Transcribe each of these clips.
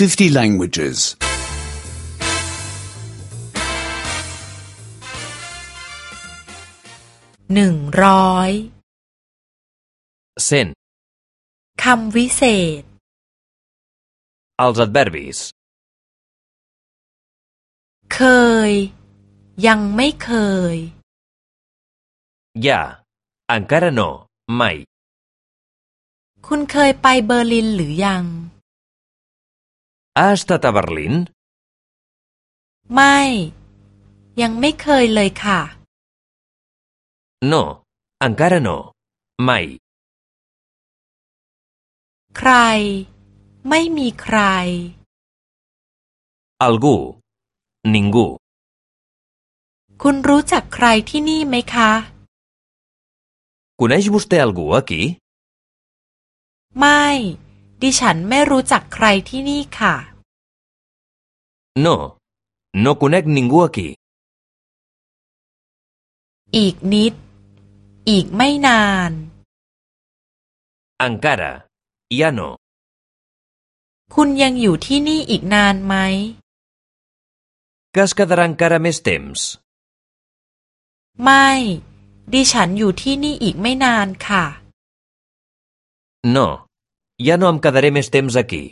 50 languages. หนึ่งร้อย Cent. คำวิเศษ Els adverbis. เคย ยังไม่เคย Ja. Encara no. Mai. คุณเคยไปเบอร์ลินหรือยัง Ha estat a Berlín? ไม่ ยังไม่เคยเลยค่ะ No. Encara no. Mai. ใคร ไม่มีใคร Algú. Ningú. คุณรู้จักใครที่นี่ไหมคะ Coneix vostè algú aquí? ไม่ ดิฉันไม่รู้จักใครที่นี่ค่ะ No. No conec ningú aquí. อีกนิด อีกไม่นาน Encara. Ja no. คุณยังอยู่ที่นี่อีกนานไหม Que es quedarà encara més temps? ไม่ ดิฉันอยู่ที่นี่อีกไม่นานค่ะ No. Ja no em quedaré més temps aquí.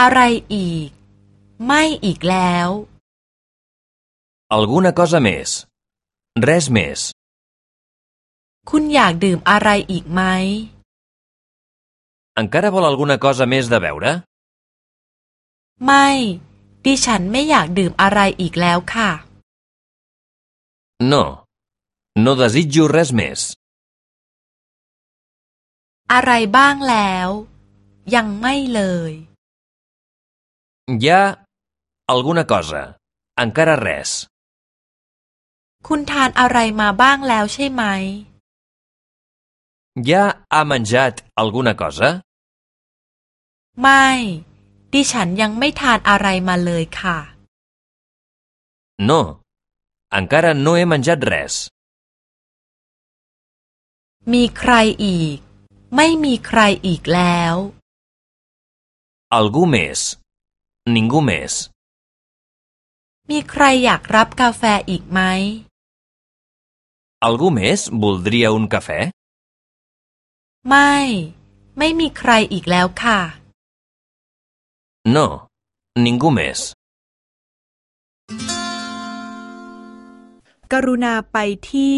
อะไรอีก ไม่อีกแล้ว Alguna cosa més. Res més. คุณอยากดื่มอะไรอีกไหม Encara vol alguna cosa més de beure? ไม่ ดิฉันไม่อยากดื่มอะไรอีกแล้วค่ะ No. No desitjo res més. อะไรบ้างแล้ว ยังไม่เลย Ja... alguna cosa. Encara res. คุณทานอะไรมาบ้างแล้วใช่ไหม Ja ha menjat alguna cosa? ไม่ ดิฉันยังไม่ทานอะไรมาเลยค่ะ No. Encara no he menjat res. มีใครอีก ไม่มีใครอีกแล้ว Algú més. Ningú més. มีใครอยากรับกาแฟอีกไหม Algú més voldria un cafè? ไม่ ไม่มีใครอีกแล้วค่ะ No. Ningú més. กรุณาไปที่